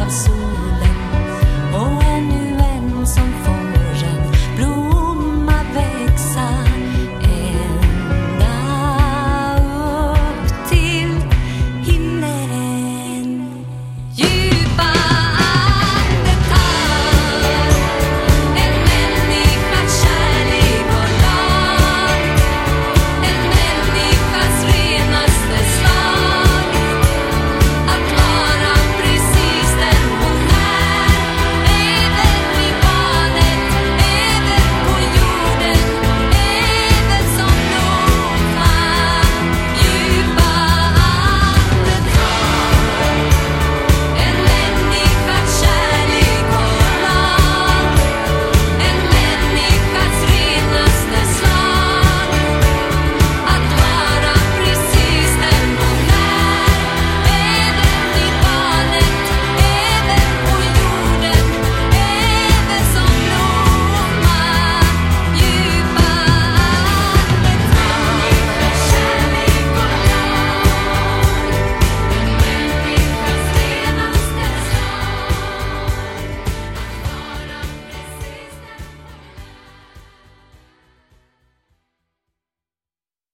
love so